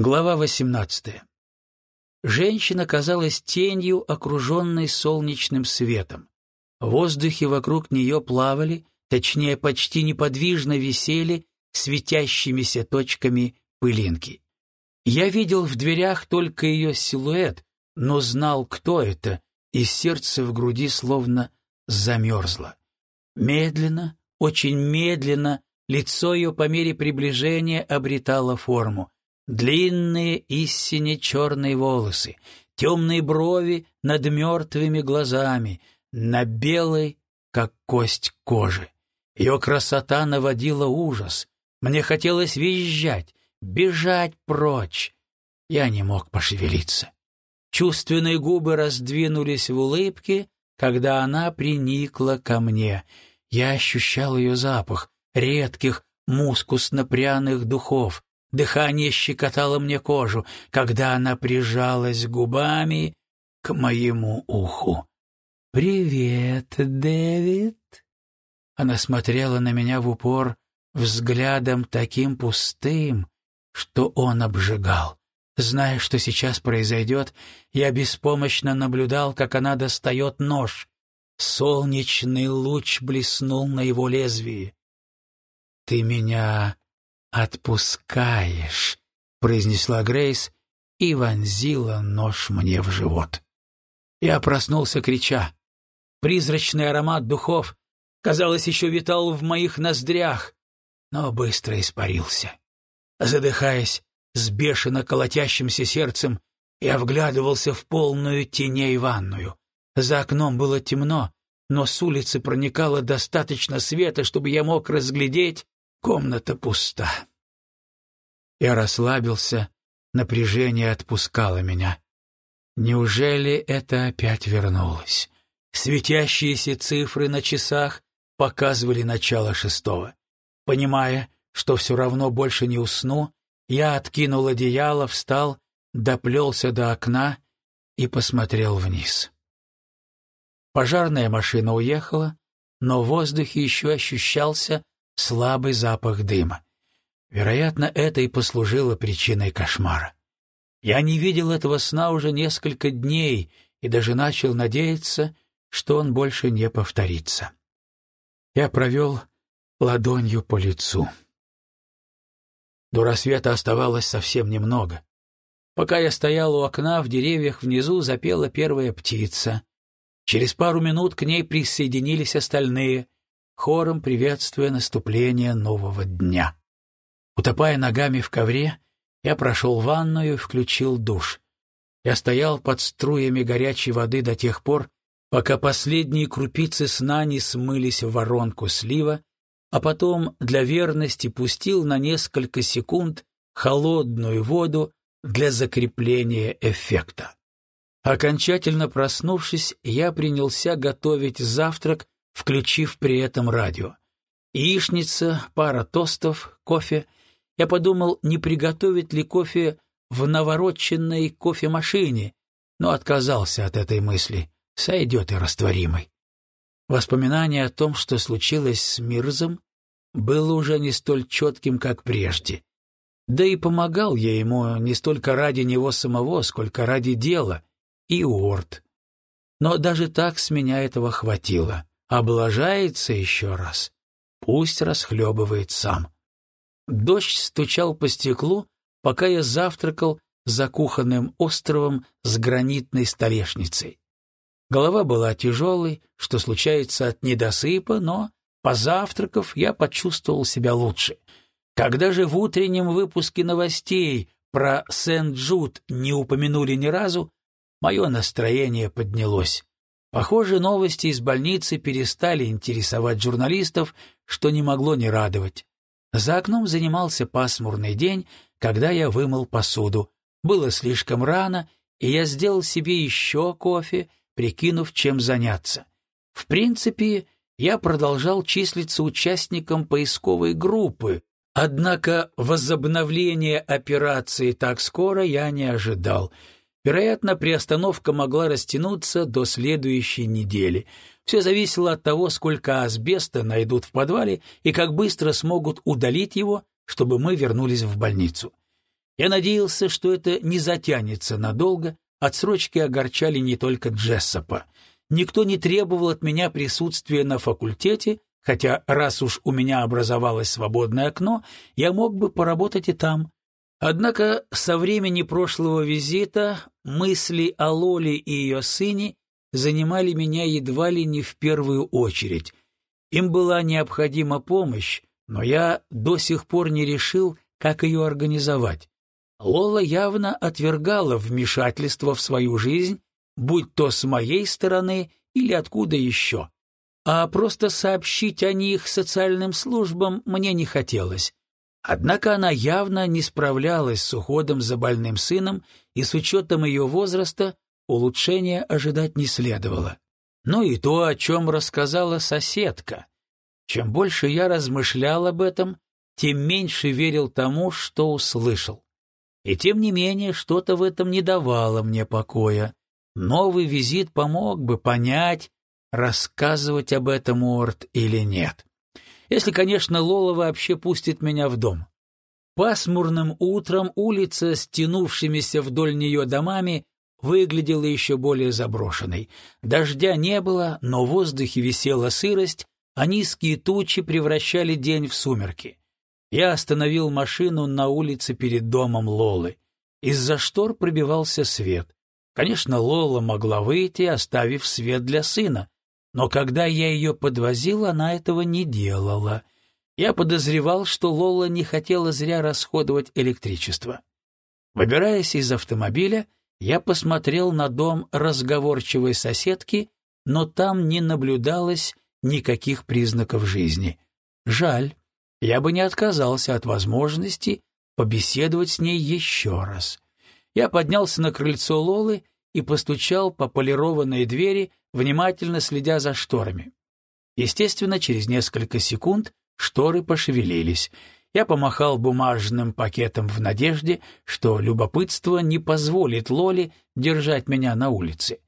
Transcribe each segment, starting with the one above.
Глава 18. Женщина казалась тенью, окруженной солнечным светом. В воздухе вокруг нее плавали, точнее, почти неподвижно висели светящимися точками пылинки. Я видел в дверях только ее силуэт, но знал, кто это, и сердце в груди словно замерзло. Медленно, очень медленно, лицо ее по мере приближения обретало форму — Длинные истине черные волосы, темные брови над мертвыми глазами, на белой, как кость кожи. Ее красота наводила ужас. Мне хотелось визжать, бежать прочь. Я не мог пошевелиться. Чувственные губы раздвинулись в улыбке, когда она приникла ко мне. Я ощущал ее запах редких мускусно-пряных духов, Дыхание щекотало мне кожу, когда она прижалась губами к моему уху. «Привет, Дэвид!» Она смотрела на меня в упор взглядом таким пустым, что он обжигал. Зная, что сейчас произойдет, я беспомощно наблюдал, как она достает нож. Солнечный луч блеснул на его лезвии. «Ты меня «Отпускаешь», — произнесла Грейс и вонзила нож мне в живот. Я проснулся, крича. Призрачный аромат духов, казалось, еще витал в моих ноздрях, но быстро испарился. Задыхаясь, с бешено колотящимся сердцем, я вглядывался в полную теней ванную. За окном было темно, но с улицы проникало достаточно света, чтобы я мог разглядеть Комната пуста. Я расслабился, напряжение отпускало меня. Неужели это опять вернулось? Светящиеся цифры на часах показывали начало шестого. Понимая, что все равно больше не усну, я откинул одеяло, встал, доплелся до окна и посмотрел вниз. Пожарная машина уехала, но в воздухе еще ощущался слабый запах дыма. Вероятно, это и послужило причиной кошмара. Я не видел этого сна уже несколько дней и даже начал надеяться, что он больше не повторится. Я провел ладонью по лицу. До рассвета оставалось совсем немного. Пока я стоял у окна, в деревьях внизу запела первая птица. Через пару минут к ней присоединились остальные — хором приветствуя наступление нового дня. Утопая ногами в ковре, я прошел ванную и включил душ. Я стоял под струями горячей воды до тех пор, пока последние крупицы сна не смылись в воронку слива, а потом для верности пустил на несколько секунд холодную воду для закрепления эффекта. Окончательно проснувшись, я принялся готовить завтрак включив при этом радио. Яичница, пара тостов, кофе. Я подумал, не приготовить ли кофе в навороченной кофемашине, но отказался от этой мысли. Сойдет и растворимый. Воспоминание о том, что случилось с Мирзом, было уже не столь четким, как прежде. Да и помогал я ему не столько ради него самого, сколько ради дела, и Уорд. Но даже так с меня этого хватило. Облажается еще раз. Пусть расхлебывает сам. Дождь стучал по стеклу, пока я завтракал за кухонным островом с гранитной столешницей. Голова была тяжелой, что случается от недосыпа, но, позавтракав, я почувствовал себя лучше. Когда же в утреннем выпуске новостей про Сент-Джуд не упомянули ни разу, мое настроение поднялось. Похоже, новости из больницы перестали интересовать журналистов, что не могло не радовать. За окном занимался пасмурный день, когда я вымыл посуду. Было слишком рано, и я сделал себе еще кофе, прикинув, чем заняться. В принципе, я продолжал числиться участником поисковой группы, однако возобновления операции так скоро я не ожидал — Вероятно, приостановка могла растянуться до следующей недели. Все зависело от того, сколько асбеста найдут в подвале и как быстро смогут удалить его, чтобы мы вернулись в больницу. Я надеялся, что это не затянется надолго, отсрочки огорчали не только Джессопа. Никто не требовал от меня присутствия на факультете, хотя раз уж у меня образовалось свободное окно, я мог бы поработать и там. Однако со времени прошлого визита мысли о Лоле и ее сыне занимали меня едва ли не в первую очередь. Им была необходима помощь, но я до сих пор не решил, как ее организовать. Лола явно отвергала вмешательство в свою жизнь, будь то с моей стороны или откуда еще. А просто сообщить о них социальным службам мне не хотелось. Однако она явно не справлялась с уходом за больным сыном, и с учетом ее возраста улучшения ожидать не следовало. Ну и то, о чем рассказала соседка. Чем больше я размышлял об этом, тем меньше верил тому, что услышал. И тем не менее, что-то в этом не давало мне покоя. Новый визит помог бы понять, рассказывать об этом Уорд или нет. Если, конечно, Лола вообще пустит меня в дом. Пасмурным утром улица с тянувшимися вдоль нее домами выглядела еще более заброшенной. Дождя не было, но в воздухе висела сырость, а низкие тучи превращали день в сумерки. Я остановил машину на улице перед домом Лолы. Из-за штор пробивался свет. Конечно, Лола могла выйти, оставив свет для сына, но когда я ее подвозил, она этого не делала. Я подозревал, что Лола не хотела зря расходовать электричество. Выбираясь из автомобиля, я посмотрел на дом разговорчивой соседки, но там не наблюдалось никаких признаков жизни. Жаль, я бы не отказался от возможности побеседовать с ней еще раз. Я поднялся на крыльцо Лолы и постучал по полированной двери, внимательно следя за шторами. Естественно, через несколько секунд шторы пошевелились — я помахал бумажным пакетом в надежде, что любопытство не позволит Лоле держать меня на улице.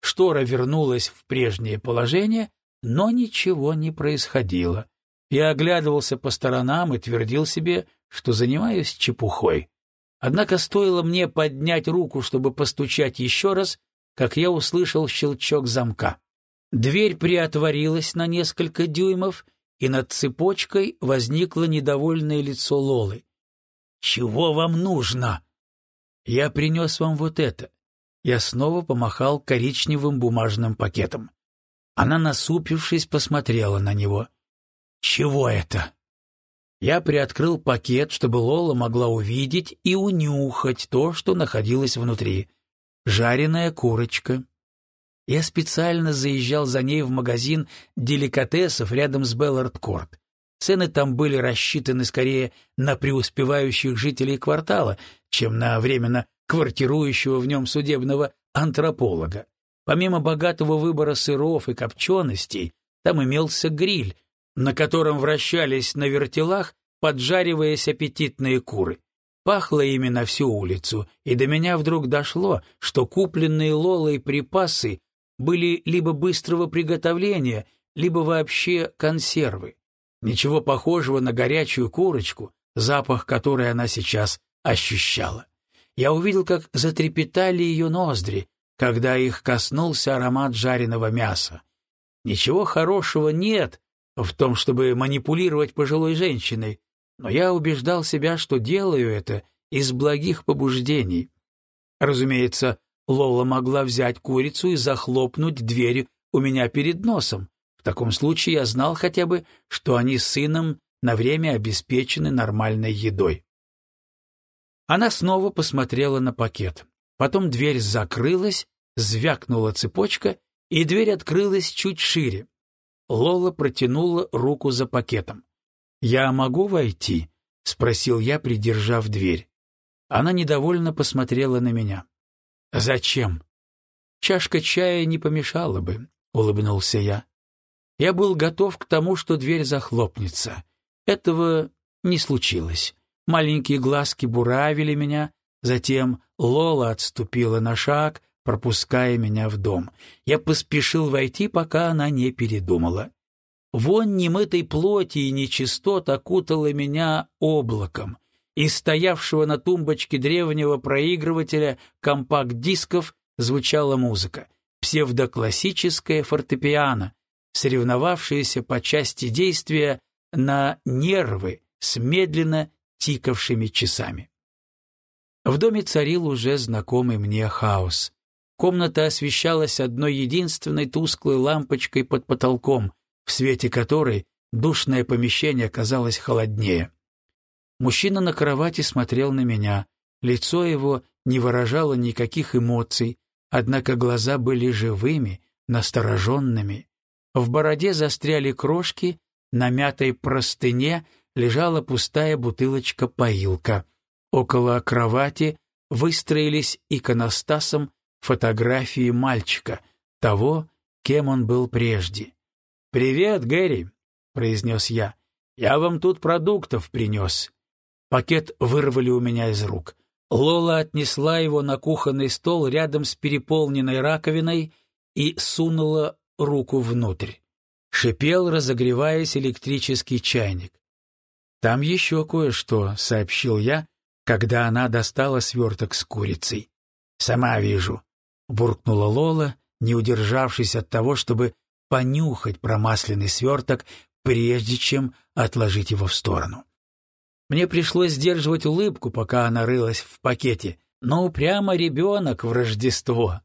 Штора вернулась в прежнее положение, но ничего не происходило. Я оглядывался по сторонам и твердил себе, что занимаюсь чепухой. Однако стоило мне поднять руку, чтобы постучать еще раз, как я услышал щелчок замка. Дверь приотворилась на несколько дюймов, и над цепочкой возникло недовольное лицо Лолы. «Чего вам нужно?» «Я принес вам вот это». Я снова помахал коричневым бумажным пакетом. Она, насупившись, посмотрела на него. «Чего это?» Я приоткрыл пакет, чтобы Лола могла увидеть и унюхать то, что находилось внутри. Жареная курочка, я специально заезжал за ней в магазин деликатесов рядом с Беллард-Корт. Цены там были рассчитаны скорее на преуспевающих жителей квартала, чем на временно квартирующего в нем судебного антрополога. Помимо богатого выбора сыров и копченостей, там имелся гриль, на котором вращались на вертелах, поджариваясь аппетитные куры. Пахло ими на всю улицу, и до меня вдруг дошло, что купленные Лолой припасы были либо быстрого приготовления, либо вообще консервы. Ничего похожего на горячую курочку, запах которой она сейчас ощущала. Я увидел, как затрепетали ее ноздри, когда их коснулся аромат жареного мяса. Ничего хорошего нет в том, чтобы манипулировать пожилой женщиной, но я убеждал себя, что делаю это из благих побуждений. Разумеется, Лола могла взять курицу и захлопнуть дверь у меня перед носом. В таком случае я знал хотя бы, что они с сыном на время обеспечены нормальной едой. Она снова посмотрела на пакет. Потом дверь закрылась, звякнула цепочка, и дверь открылась чуть шире. Лола протянула руку за пакетом. «Я могу войти?» — спросил я, придержав дверь. Она недовольно посмотрела на меня. Зачем? Чашка чая не помешала бы, улыбнулся я. Я был готов к тому, что дверь захлопнется. Этого не случилось. Маленькие глазки буравили меня, затем Лола отступила на шаг, пропуская меня в дом. Я поспешил войти, пока она не передумала. Вонь немытой плоти и нечистот окутала меня облаком. Из стоявшего на тумбочке древнего проигрывателя компакт-дисков звучала музыка, псевдоклассическая фортепиано, соревновавшаяся по части действия на нервы с медленно тикавшими часами. В доме царил уже знакомый мне хаос. Комната освещалась одной единственной тусклой лампочкой под потолком, в свете которой душное помещение казалось холоднее. Мужчина на кровати смотрел на меня. Лицо его не выражало никаких эмоций, однако глаза были живыми, настороженными. В бороде застряли крошки, на мятой простыне лежала пустая бутылочка-поилка. Около кровати выстроились иконостасом фотографии мальчика, того, кем он был прежде. «Привет, Гэри», — произнес я. «Я вам тут продуктов принес». Пакет вырвали у меня из рук. Лола отнесла его на кухонный стол рядом с переполненной раковиной и сунула руку внутрь. Шипел, разогреваясь, электрический чайник. «Там еще кое-что», — сообщил я, когда она достала сверток с курицей. «Сама вижу», — буркнула Лола, не удержавшись от того, чтобы понюхать промасленный сверток, прежде чем отложить его в сторону. Мне пришлось сдерживать улыбку, пока она рылась в пакете, но упрямо ребенок в Рождество.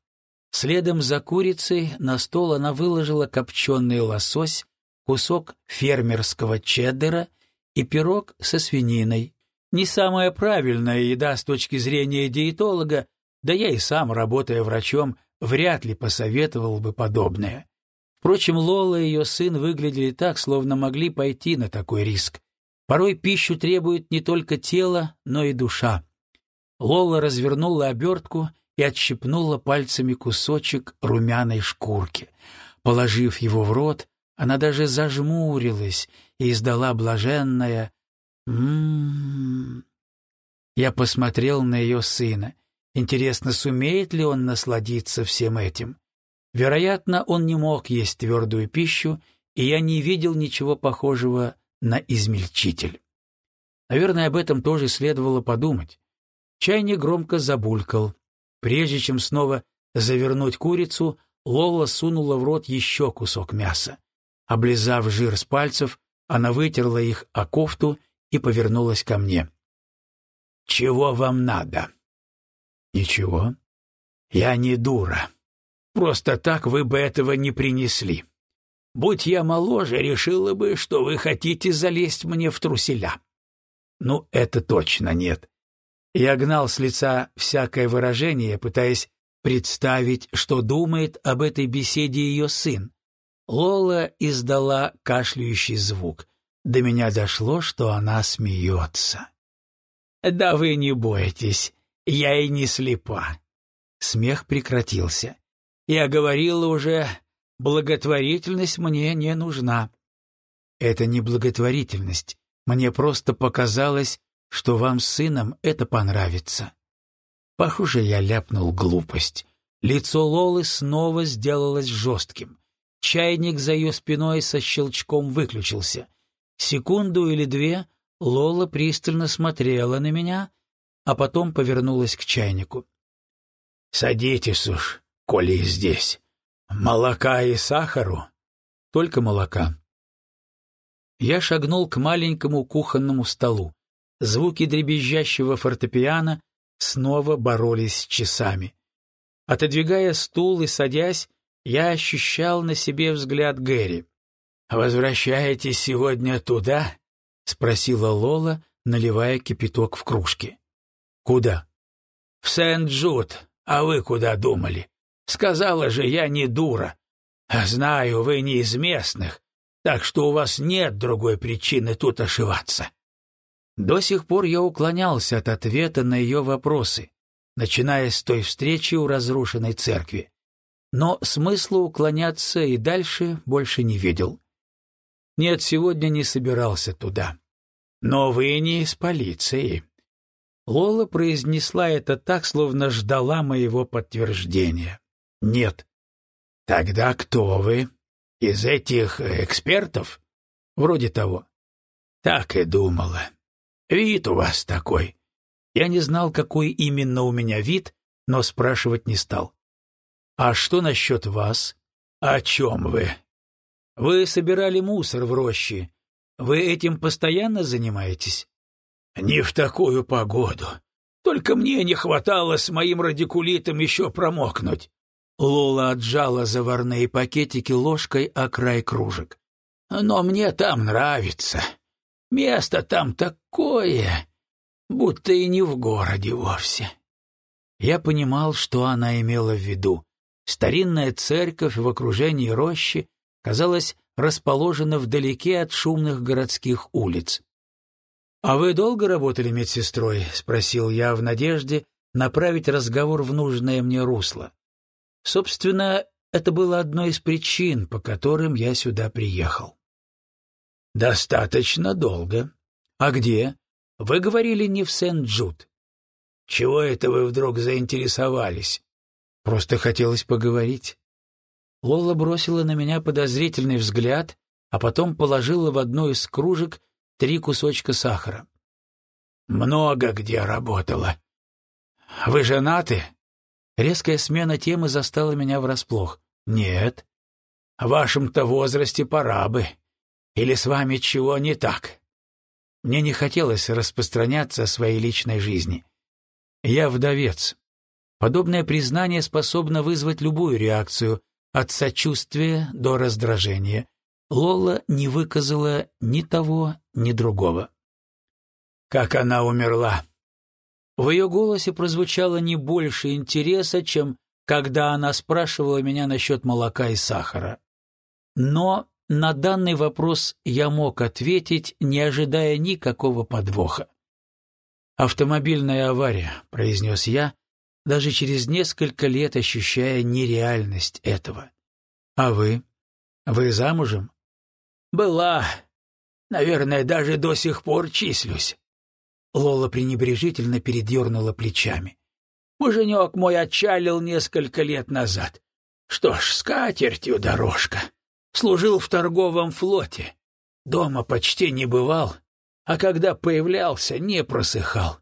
Следом за курицей на стол она выложила копченый лосось, кусок фермерского чеддера и пирог со свининой. Не самая правильная еда с точки зрения диетолога, да я и сам, работая врачом, вряд ли посоветовал бы подобное. Впрочем, Лола и ее сын выглядели так, словно могли пойти на такой риск. Порой пищу требует не только тело, но и душа. Лола развернула обертку и отщипнула пальцами кусочек румяной шкурки. Положив его в рот, она даже зажмурилась и издала блаженное «М-м-м». Я посмотрел на ее сына. Интересно, сумеет ли он насладиться всем этим? Вероятно, он не мог есть твердую пищу, и я не видел ничего похожего на измельчитель. Наверное, об этом тоже следовало подумать. Чайник громко забулькал. Прежде чем снова завернуть курицу, Лола сунула в рот еще кусок мяса. Облизав жир с пальцев, она вытерла их о кофту и повернулась ко мне. «Чего вам надо?» «Ничего. Я не дура. Просто так вы бы этого не принесли. Будь я моложе, решила бы, что вы хотите залезть мне в труселя». «Ну, это точно нет. Я гнал с лица всякое выражение, пытаясь представить, что думает об этой беседе ее сын. Лола издала кашляющий звук. До меня дошло, что она смеется. «Да вы не бойтесь, я и не слепа». Смех прекратился. «Я говорила уже, благотворительность мне не нужна». «Это не благотворительность. Мне просто показалось, что вам с сыном это понравится». Похоже, я ляпнул глупость. Лицо Лолы снова сделалось жестким. Чайник за ее спиной со щелчком выключился. Секунду или две Лола пристально смотрела на меня, а потом повернулась к чайнику. — Садитесь уж, коли здесь. Молока и сахару? — Только молока. Я шагнул к маленькому кухонному столу. Звуки дребезжащего фортепиано снова боролись с часами. Отодвигая стул и садясь, я ощущал на себе взгляд Гэри. «Возвращаетесь сегодня туда?» — спросила Лола, наливая кипяток в кружки. «Куда?» «В Сент-Джуд. А вы куда думали? Сказала же, я не дура. Знаю, вы не из местных, так что у вас нет другой причины тут ошиваться». До сих пор я уклонялся от ответа на ее вопросы, начиная с той встречи у разрушенной церкви. Но смысла уклоняться и дальше больше не видел. Нет, сегодня не собирался туда. Но вы не из полиции. Лола произнесла это так, словно ждала моего подтверждения. Нет. Тогда кто вы? Из этих экспертов? Вроде того. Так и думала. Вид у вас такой». Я не знал, какой именно у меня вид, но спрашивать не стал. «А что насчет вас? О чем вы?» «Вы собирали мусор в роще. Вы этим постоянно занимаетесь?» «Не в такую погоду. Только мне не хватало с моим радикулитом еще промокнуть». Лола отжала заварные пакетики ложкой о край кружек. «Но мне там нравится. Место там такое, будто и не в городе вовсе». Я понимал, что она имела в виду. Старинная церковь в окружении рощи, казалось, расположена вдалеке от шумных городских улиц. «А вы долго работали медсестрой?» — спросил я в надежде направить разговор в нужное мне русло. Собственно, это было одной из причин, по которым я сюда приехал. «Достаточно долго. А где? Вы говорили не в Сент-Джуд. Чего это вы вдруг заинтересовались? Просто хотелось поговорить». Лола бросила на меня подозрительный взгляд, а потом положила в одну из кружек три кусочка сахара. «Много где работала. Вы женаты?» Резкая смена темы застала меня врасплох. «Нет. В вашем-то возрасте пора бы. Или с вами чего не так?» Мне не хотелось распространяться о своей личной жизни. Я вдовец. Подобное признание способно вызвать любую реакцию, от сочувствия до раздражения. Лола не выказала ни того, ни другого. «Как она умерла?» В ее голосе прозвучало не больше интереса, чем когда она спрашивала меня насчет молока и сахара. Но на данный вопрос я мог ответить, не ожидая никакого подвоха. «Автомобильная авария», — произнес я, даже через несколько лет ощущая нереальность этого. «А вы? Вы замужем?» «Была. Наверное, даже до сих пор числюсь». Лола пренебрежительно передернула плечами. «Муженек мой отчалил несколько лет назад. Что ж, с катертью дорожка. Служил в торговом флоте. Дома почти не бывал, а когда появлялся, не просыхал.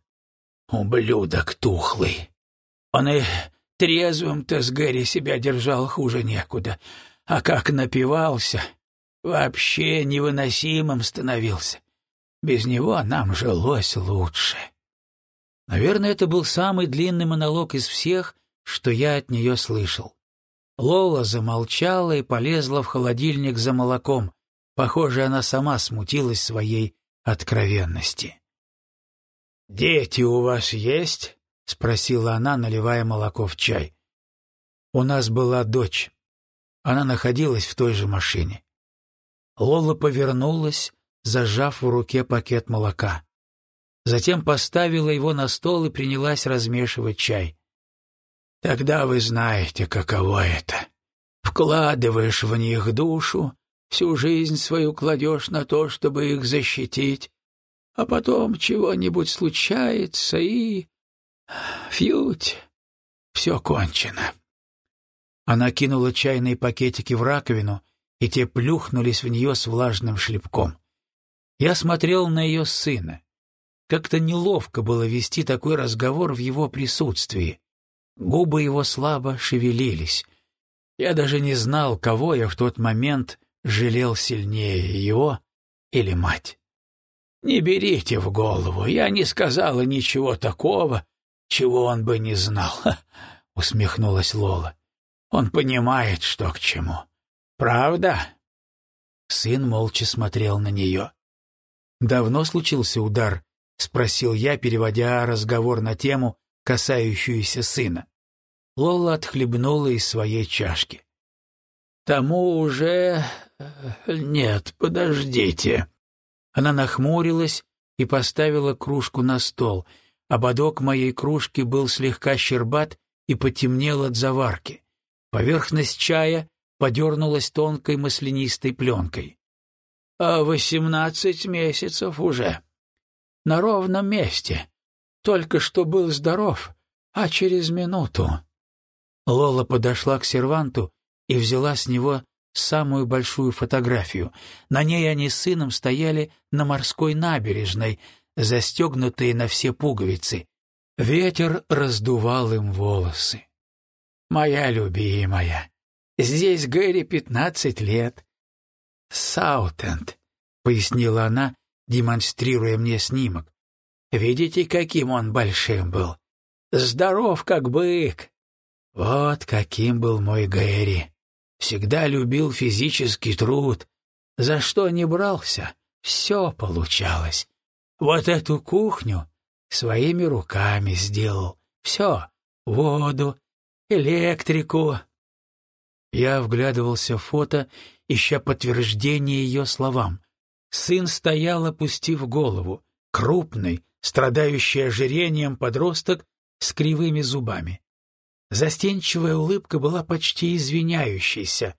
Ублюдок тухлый. Он и трезвым-то с Гэри себя держал хуже некуда, а как напивался, вообще невыносимым становился. Без него нам жилось лучше. Наверное, это был самый длинный монолог из всех, что я от нее слышал. Лола замолчала и полезла в холодильник за молоком. Похоже, она сама смутилась своей откровенности. «Дети у вас есть?» — спросила она, наливая молоко в чай. «У нас была дочь. Она находилась в той же машине. Лола повернулась, зажав в руке пакет молока. Затем поставила его на стол и принялась размешивать чай. «Тогда вы знаете, каково это. Вкладываешь в них душу, всю жизнь свою кладешь на то, чтобы их защитить, а потом чего-нибудь случается и... Фьють, все кончено». Она кинула чайные пакетики в раковину, и те плюхнулись в нее с влажным шлепком. Я смотрел на ее сына. Как-то неловко было вести такой разговор в его присутствии. Губы его слабо шевелились. Я даже не знал, кого я в тот момент жалел сильнее, его или мать. «Не берите в голову, я не сказала ничего такого, чего он бы не знал», — усмехнулась Лола. Он понимает, что к чему. Правда?» Сын молча смотрел на нее. «Давно случился удар?» — спросил я, переводя разговор на тему, касающуюся сына. Лола отхлебнула из своей чашки. «Тому уже... нет, подождите». Она нахмурилась и поставила кружку на стол. Ободок моей кружки был слегка щербат и потемнел от заварки. Поверхность чая подернулась тонкой маслянистой пленкой. «А восемнадцать месяцев уже. На ровном месте. Только что был здоров, а через минуту...» Лола подошла к серванту и взяла с него самую большую фотографию. На ней они с сыном стояли на морской набережной, застегнутые на все пуговицы. Ветер раздувал им волосы. «Моя любимая, здесь Гэри пятнадцать лет». «Саутенд», — пояснила она, демонстрируя мне снимок. «Видите, каким он большим был? Здоров, как бык. Вот каким был мой Гэри. Всегда любил физический труд. За что не брался, все получалось. Вот эту кухню своими руками сделал. Все, воду, электрику. Я вглядывался в фото, ища подтверждение ее словам. Сын стоял, опустив голову, крупный, страдающий ожирением подросток с кривыми зубами. Застенчивая улыбка была почти извиняющейся.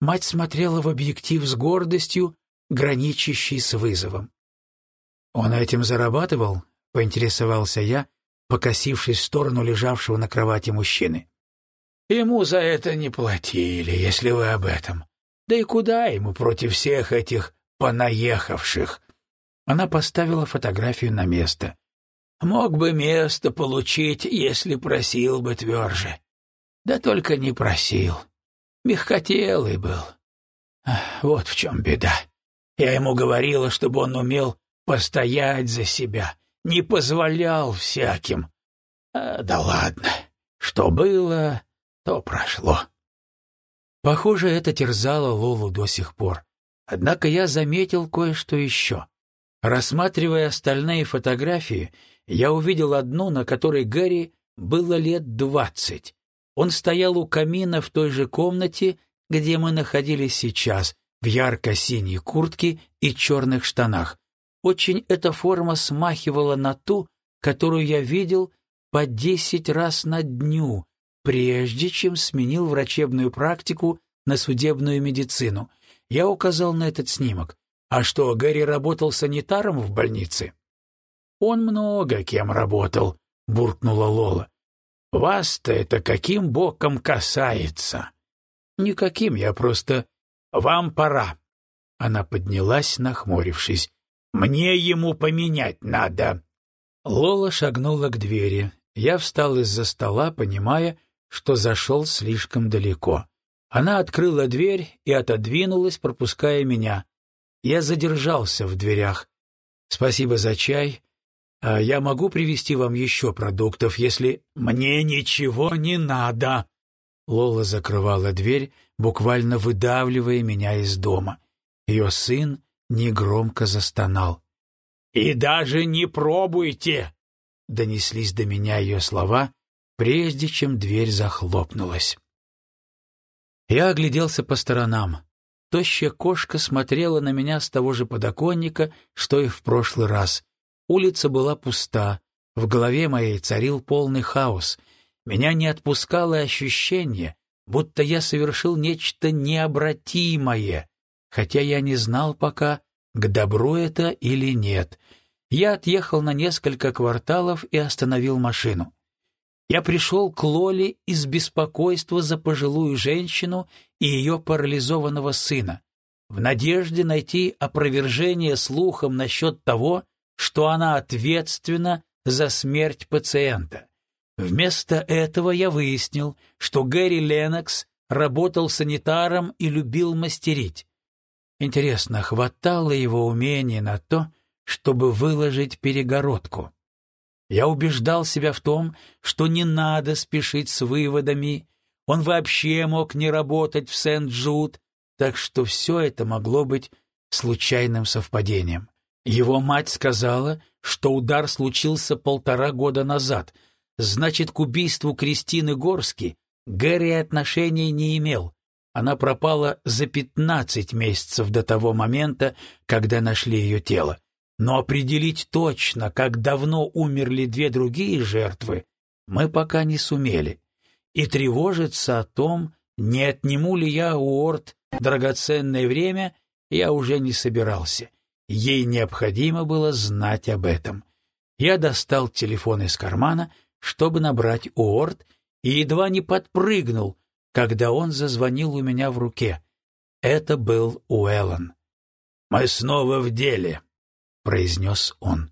Мать смотрела в объектив с гордостью, граничащей с вызовом. «Он этим зарабатывал?» — поинтересовался я, покосившись в сторону лежавшего на кровати мужчины. «Ему за это не платили, если вы об этом. Да и куда ему против всех этих понаехавших?» Она поставила фотографию на место. Мог бы место получить, если просил бы тверже. Да только не просил. Мягкотелый был. Вот в чем беда. Я ему говорила, чтобы он умел постоять за себя, не позволял всяким. А, да ладно, что было, то прошло. Похоже, это терзало Лолу до сих пор. Однако я заметил кое-что еще. Рассматривая остальные фотографии, я увидел одну, на которой Гарри было лет двадцать. Он стоял у камина в той же комнате, где мы находились сейчас, в ярко-синей куртке и черных штанах. Очень эта форма смахивала на ту, которую я видел по десять раз на дню, прежде чем сменил врачебную практику на судебную медицину. Я указал на этот снимок. А что, Гэри работал санитаром в больнице? Он много кем работал, буркнула Лола. Вас-то это каким боком касается? Никаким, я просто... Вам пора. Она поднялась, нахмурившись. Мне ему поменять надо. Лола шагнула к двери. Я встал из-за стола, понимая, что зашел слишком далеко. Она открыла дверь и отодвинулась, пропуская меня. Я задержался в дверях. Спасибо за чай. А я могу привезти вам еще продуктов, если... Мне ничего не надо. Лола закрывала дверь, буквально выдавливая меня из дома. Ее сын негромко застонал. «И даже не пробуйте!» — донеслись до меня ее слова, прежде чем дверь захлопнулась. Я огляделся по сторонам. Тощая кошка смотрела на меня с того же подоконника, что и в прошлый раз. Улица была пуста, в голове моей царил полный хаос. Меня не отпускало ощущение, будто я совершил нечто необратимое, хотя я не знал пока, к добру это или нет. Я отъехал на несколько кварталов и остановил машину. Я пришел к Лоле из беспокойства за пожилую женщину и ее парализованного сына, в надежде найти опровержение слухом насчет того, что она ответственна за смерть пациента. Вместо этого я выяснил, что Гэри Ленокс работал санитаром и любил мастерить. Интересно, хватало его умения на то, чтобы выложить перегородку? Я убеждал себя в том, что не надо спешить с выводами, он вообще мог не работать в Сент-Джуд, так что все это могло быть случайным совпадением. Его мать сказала, что удар случился полтора года назад, значит, к убийству Кристины Горски Гэри отношения не имел. Она пропала за пятнадцать месяцев до того момента, когда нашли ее тело. Но определить точно, как давно умерли две другие жертвы, мы пока не сумели. И тревожиться о том, не отниму ли я у Орд драгоценное время, я уже не собирался. Ей необходимо было знать об этом. Я достал телефон из кармана, чтобы набрать Уорд, и едва не подпрыгнул, когда он зазвонил у меня в руке. Это был Уэллон. «Мы снова в деле», произнес он.